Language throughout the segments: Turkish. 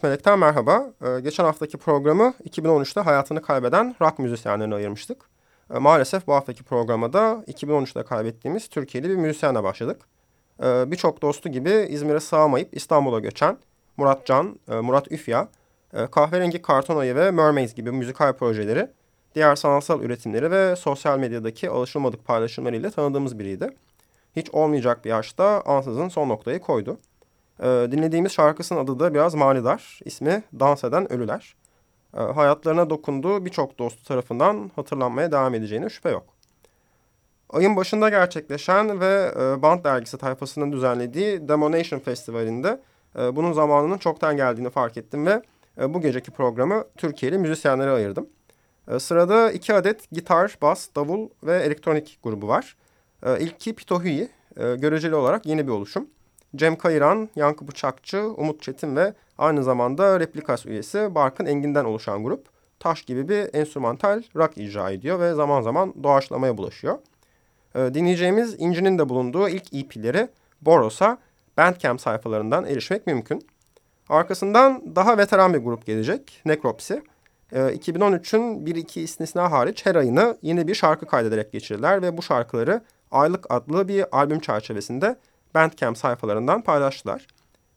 13 Melek'ten merhaba. Ee, geçen haftaki programı 2013'te hayatını kaybeden rock müzisyenlerine ayırmıştık. Ee, maalesef bu haftaki programa da 2013'te kaybettiğimiz Türkiye'li bir müzisyenle başladık. Ee, Birçok dostu gibi İzmir'e sığamayıp İstanbul'a göçen Murat Can, e, Murat Üfya, e, Kahverengi Karton Ayı ve Mermaids gibi müzikal projeleri, diğer sanatsal üretimleri ve sosyal medyadaki alışılmadık paylaşımlarıyla tanıdığımız biriydi. Hiç olmayacak bir yaşta ansızın son noktayı koydu. Ee, dinlediğimiz şarkısının adı da biraz manidar. İsmi Dans Eden Ölüler. Ee, hayatlarına dokunduğu birçok dostu tarafından hatırlanmaya devam edeceğine şüphe yok. Ayın başında gerçekleşen ve e, Band Dergisi tayfasının düzenlediği Demonation Festivali'nde e, bunun zamanının çoktan geldiğini fark ettim ve e, bu geceki programı Türkiye'li müzisyenlere ayırdım. E, sırada iki adet gitar, bas, davul ve elektronik grubu var. E, ilki Pitohui, e, göreceli olarak yeni bir oluşum. Cem Kayıran, Yankı Bıçakçı, Umut Çetin ve aynı zamanda Replikas üyesi Barkın Engin'den oluşan grup taş gibi bir enstrümantal rock icra ediyor ve zaman zaman doğaçlamaya bulaşıyor. Ee, dinleyeceğimiz İnci'nin de bulunduğu ilk EP'leri Boros'a Bandcamp sayfalarından erişmek mümkün. Arkasından daha veteran bir grup gelecek, Necropsy. Ee, 2013'ün 1-2 istisna hariç her ayını yeni bir şarkı kaydederek geçirirler ve bu şarkıları Aylık adlı bir albüm çerçevesinde Bandcamp sayfalarından paylaştılar.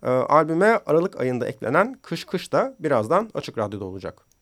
E, albüme Aralık ayında eklenen Kış Kış da birazdan Açık Radyo'da olacak.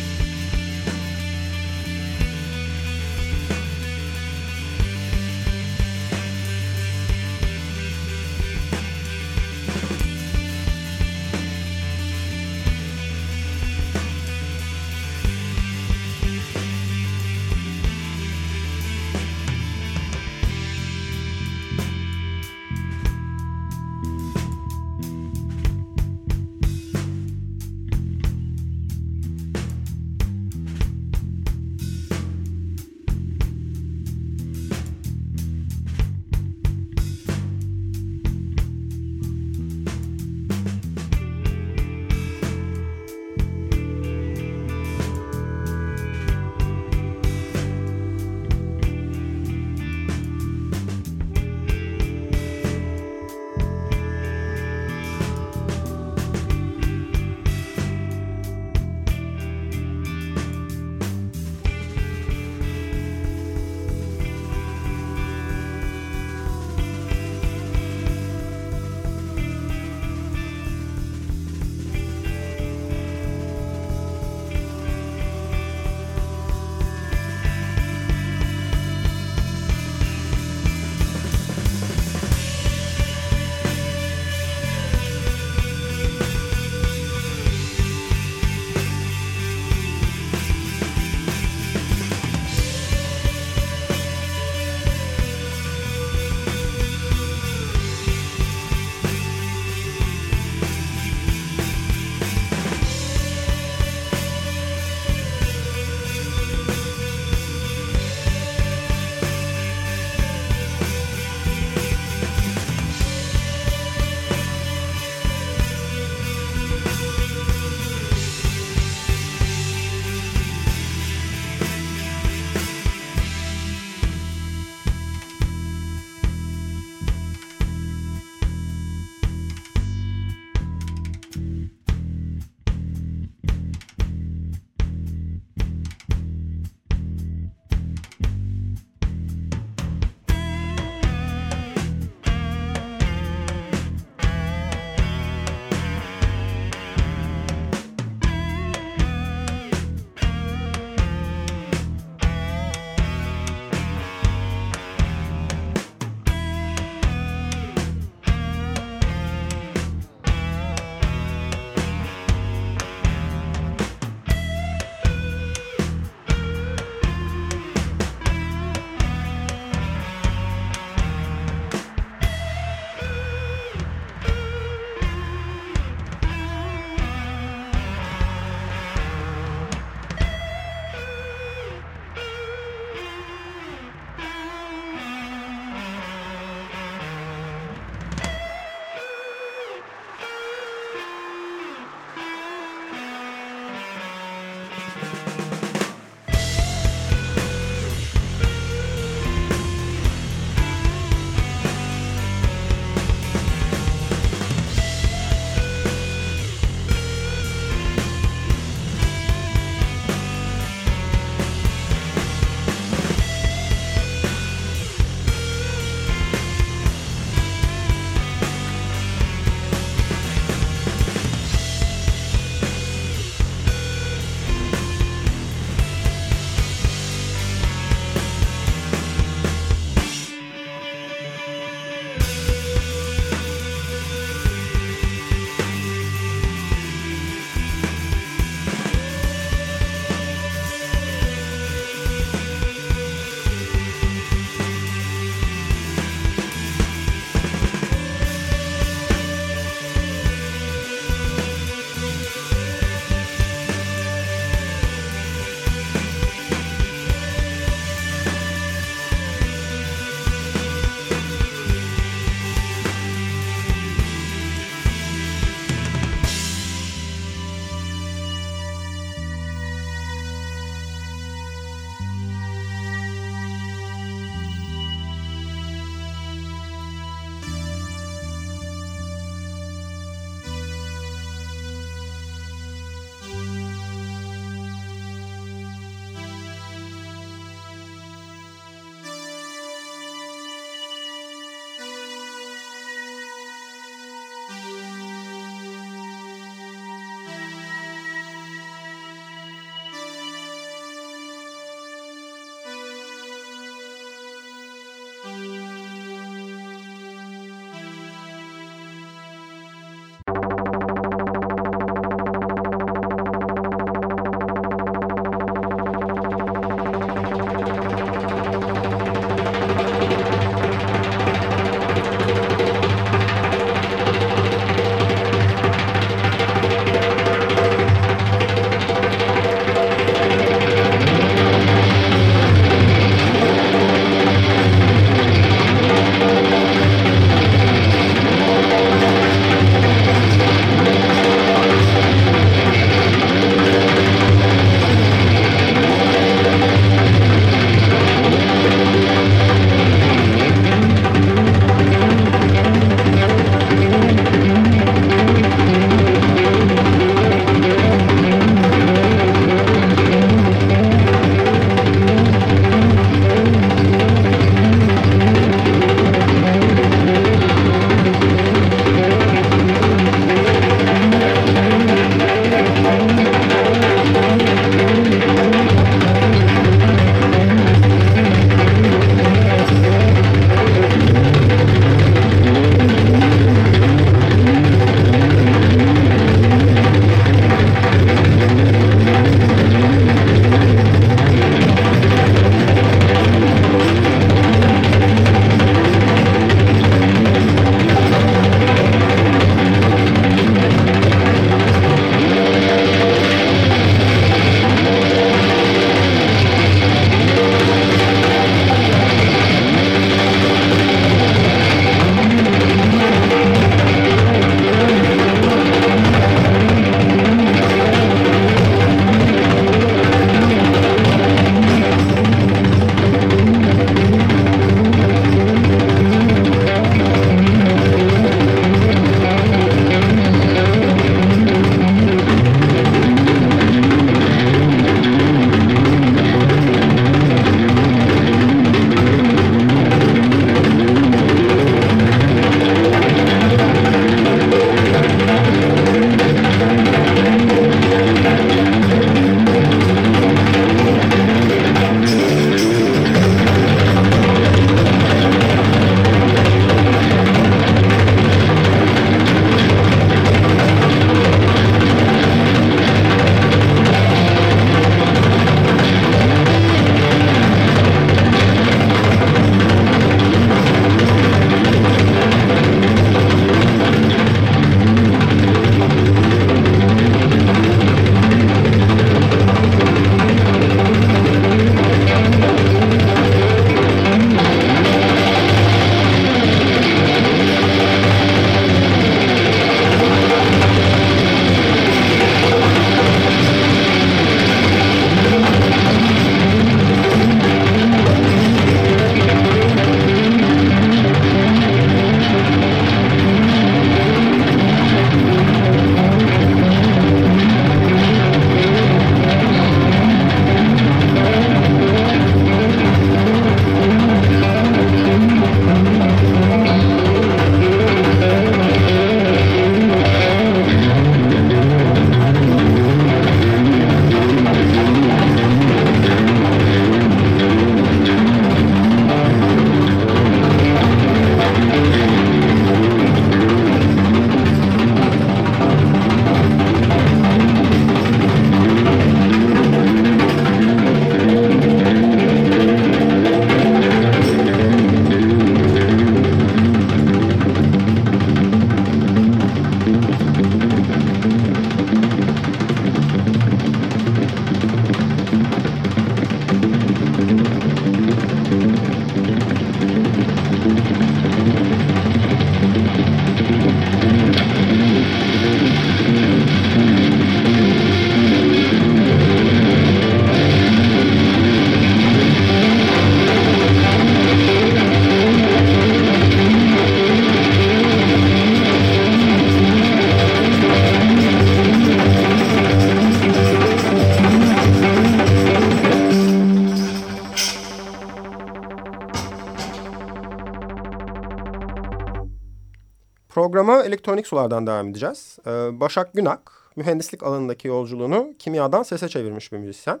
Elektronik sulardan devam edeceğiz. Ee, Başak Günak, mühendislik alanındaki yolculuğunu kimyadan sese çevirmiş bir müzisyen.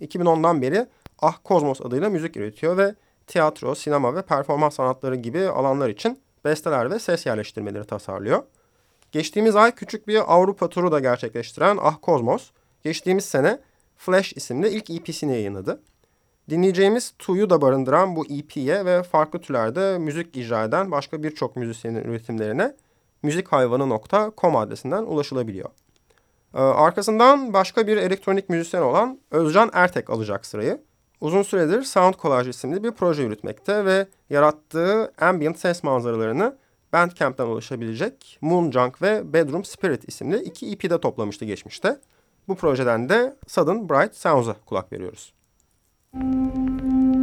2010'dan beri Ah Kozmos adıyla müzik üretiyor ve tiyatro, sinema ve performans sanatları gibi alanlar için besteler ve ses yerleştirmeleri tasarlıyor. Geçtiğimiz ay küçük bir Avrupa turu da gerçekleştiren Ah Kozmos, geçtiğimiz sene Flash isimli ilk EP'sini yayınladı. Dinleyeceğimiz Tu'yu da barındıran bu EP'ye ve farklı türlerde müzik icra eden başka birçok müzisyenin üretimlerine müzikhayvanı.com adresinden ulaşılabiliyor. Ee, arkasından başka bir elektronik müzisyen olan Özcan Ertek alacak sırayı. Uzun süredir Sound Collage isimli bir proje yürütmekte ve yarattığı ambient ses manzaralarını Bandcamp'ten ulaşabilecek Moonjunk ve Bedroom Spirit isimli iki EP'de toplamıştı geçmişte. Bu projeden de Sudden Bright Sounds'a kulak veriyoruz. Música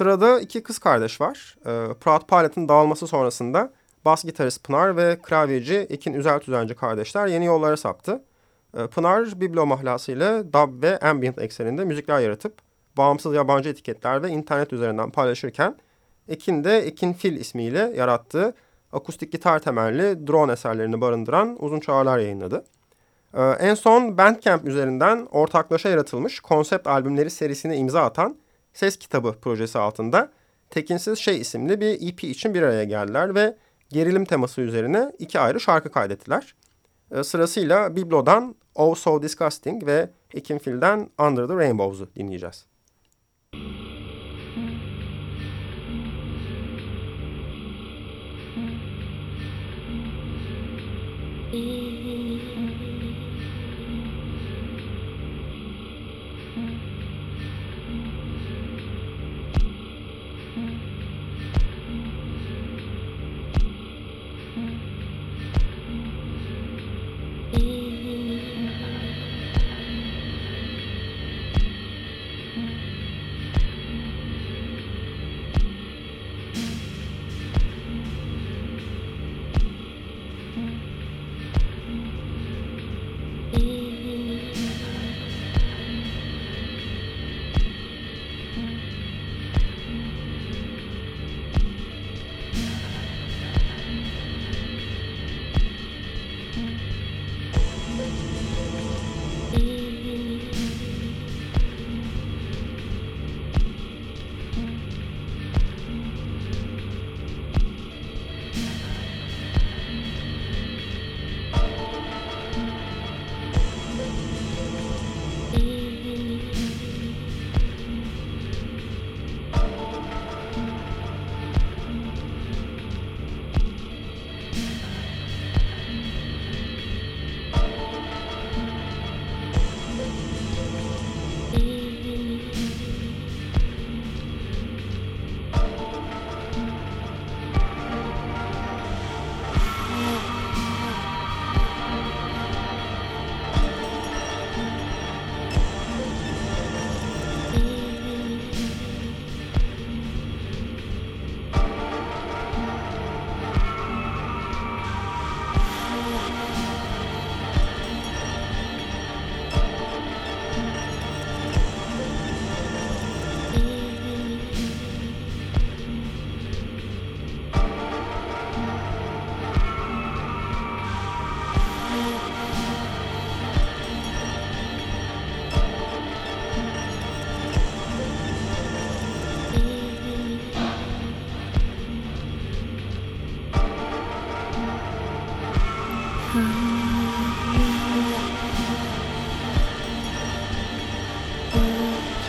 Sırada iki kız kardeş var. E, Proud Pilot'ın dağılması sonrasında bas gitarist Pınar ve klavyeci Ekin Üzel Tüzenci kardeşler yeni yollara saptı. E, Pınar, biblo mahlasıyla dub ve ambient ekseninde müzikler yaratıp bağımsız yabancı etiketler ve internet üzerinden paylaşırken Ekin de Ekin Fil ismiyle yarattığı akustik gitar temelli drone eserlerini barındıran uzun çağrılar yayınladı. Ee, en son Bandcamp üzerinden ortaklaşa yaratılmış konsept albümleri serisine imza atan Ses Kitabı projesi altında Tekinsiz Şey isimli bir EP için bir araya geldiler ve gerilim teması üzerine iki ayrı şarkı kaydettiler. Ee, sırasıyla Biblo'dan Oh So Disgusting ve Ekinfil'den Under the Rainbows'u dinleyeceğiz.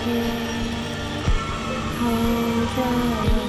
好空。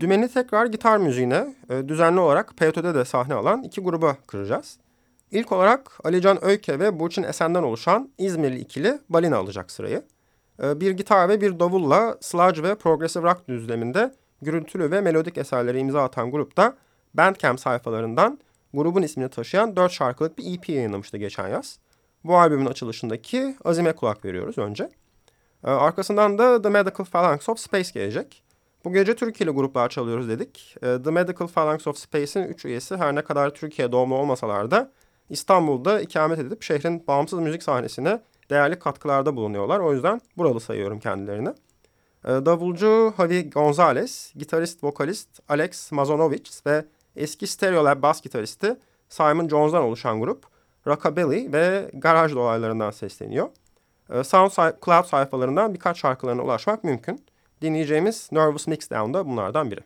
Dümeni tekrar gitar müziğine e, düzenli olarak PYT'de de sahne alan iki gruba kıracağız. İlk olarak Alican Öyke ve Burçin Esen'den oluşan İzmirli ikili Balina alacak sırayı. E, bir gitar ve bir davulla sludge ve progressive rock düzleminde gürültülü ve melodik eserleri imza atan grupta Bandcamp sayfalarından grubun ismini taşıyan dört şarkılık bir EP yayınlamıştı geçen yaz. Bu albümün açılışındaki Azim'e kulak veriyoruz önce. Ee, arkasından da The Medical Phalanx of Space gelecek. Bu gece Türkiye'li gruplar çalıyoruz dedik. Ee, The Medical Phalanx of Space'in üç üyesi her ne kadar Türkiye doğumlu olmasalar da İstanbul'da ikamet edip şehrin bağımsız müzik sahnesine değerli katkılarda bulunuyorlar. O yüzden buralı sayıyorum kendilerini. Ee, davulcu Javi Gonzalez, gitarist, vokalist Alex Mazonovic ve eski Stereolab bas gitaristi Simon Jones'dan oluşan grup rockabilly ve garaj dolaylarından sesleniyor. Ee, SoundCloud sayfalarından birkaç şarkılarına ulaşmak mümkün. Dinleyeceğimiz Nervous Mixdown da bunlardan biri.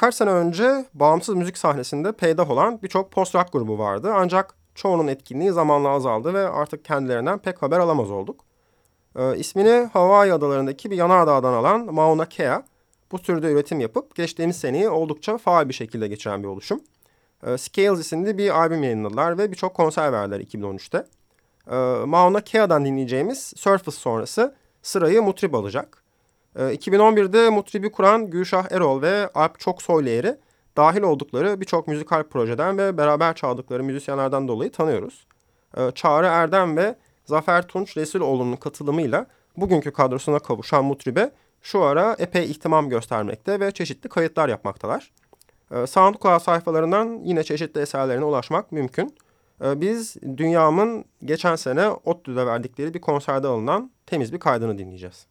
Birkaç sene önce bağımsız müzik sahnesinde peydah olan birçok post-rock grubu vardı. Ancak çoğunun etkinliği zamanla azaldı ve artık kendilerinden pek haber alamaz olduk. Ee, ismini Hawaii adalarındaki bir yanardağdan alan Mauna Kea bu türde üretim yapıp geçtiğimiz seneyi oldukça faal bir şekilde geçiren bir oluşum. Ee, Scales isimli bir albüm yayınladılar ve birçok konser verdiler 2013'te. Ee, Mauna Kea'dan dinleyeceğimiz Surface sonrası sırayı Mutrib alacak. Ee, 2011'de Mutrib'i kuran Gülşah Erol ve Alp Çoksoyleyer'i dahil oldukları birçok müzikal projeden ve beraber çaldıkları müzisyenlerden dolayı tanıyoruz. Ee, Çağrı Erdem ve Zafer Tunç Resuloğlu'nun katılımıyla bugünkü kadrosuna kavuşan Mutribe şu ara epey ihtimam göstermekte ve çeşitli kayıtlar yapmaktalar. Ee, SoundCloud sayfalarından yine çeşitli eserlerine ulaşmak mümkün. Ee, biz Dünyam'ın geçen sene ODTÜ'de verdikleri bir konserde alınan temiz bir kaydını dinleyeceğiz.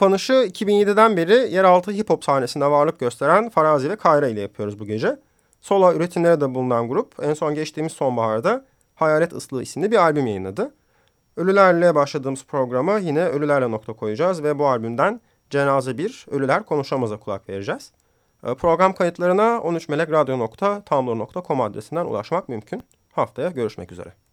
Kapanışı 2007'den beri yeraltı hip hop sahnesinde varlık gösteren Farazi ve Kayra ile yapıyoruz bu gece. Solo üretimlere de bulunan grup en son geçtiğimiz sonbaharda Hayalet Islığı isimli bir albüm yayınladı. Ölülerle başladığımız programa yine Ölülerle nokta koyacağız ve bu albümden Cenaze 1, Ölüler Konuşamaz'a kulak vereceğiz. Ee, program kayıtlarına 13melekradyo.tumblr.com adresinden ulaşmak mümkün. Haftaya görüşmek üzere.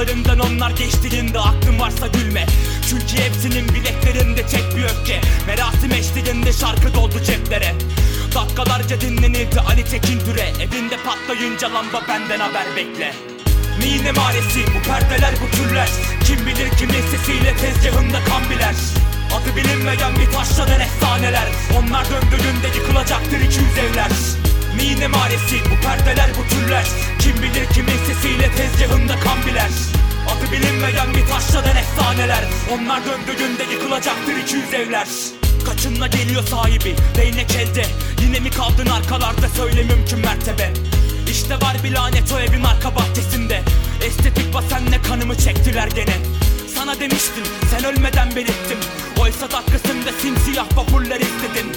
Yollarından onlar geçtiğinde aklın varsa gülme. Çünkü hepsinin bileklerinde tek bir öfke. Merasim eşliğinde şarkı doldu ceplere. Dakikalarca dinlenildi Ali Tekin Türe. Evinde patlayınca lamba benden haber bekle. Mine maresi bu perdeler bu türler. Kim bilir kimin sesiyle tezgahında kan biler. Adı bilinmeyen bir taşlanan efsaneler Onlar döndüğünde yıkılacaktır 200 evler. Mine maresi bu perdeler bu türler. Kim bilir kimin sesiyle tezgahında kan biler bilinmeyen bir taşladan efsaneler Onlar döndüğünde yıkılacaktır 200 evler. Kaçınla geliyor sahibi değnek elde. Yine mi kaldın arkalarda? Söyle mümkün mertebe. İşte var bir lanet o evin arka bahçesinde. Estetik basenle kanımı çektiler gene. Sana demiştim sen ölmeden belirttim. Oysa dakikasında simsiyah vapurlar istedin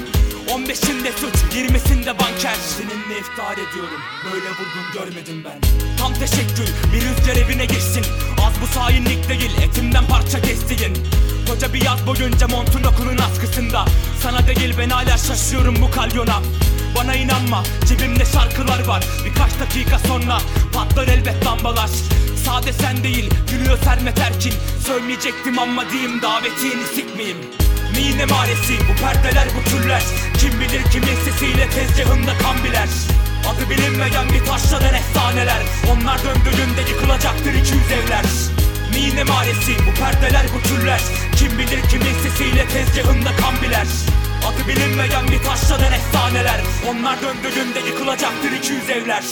15'inde suç 20'sinde banker. Seninle iftar ediyorum böyle vurgun görmedim ben. Tam teşekkür bir rüzgar evine girsin Az bu sayinlik değil etimden parça kestiğin. Koca bir yaz boyunca montun okulun askısında. Sana değil ben hala şaşıyorum bu kalyona. Bana inanma cebimde şarkılar var. Birkaç dakika sonra patlar elbet lambalar. Sade sen değil gülüyor Sermet Erkin. Sövmeyecektim ama diyeyim davetini sikmeyeyim Mine maresi bu perdeler bu türler. Kim bilir kimin sesiyle tezgahında kan biler. Adı bilinmeyen bir taşlanan efsaneler Onlar döndüğünde yıkılacaktır 200 evler. Mine maresi bu perdeler bu türler. Kim bilir kimin sesiyle tezgahında kan biler. Adı bilinmeyen bir taşlanan efsaneler Onlar döndüğünde yıkılacaktır 200 evler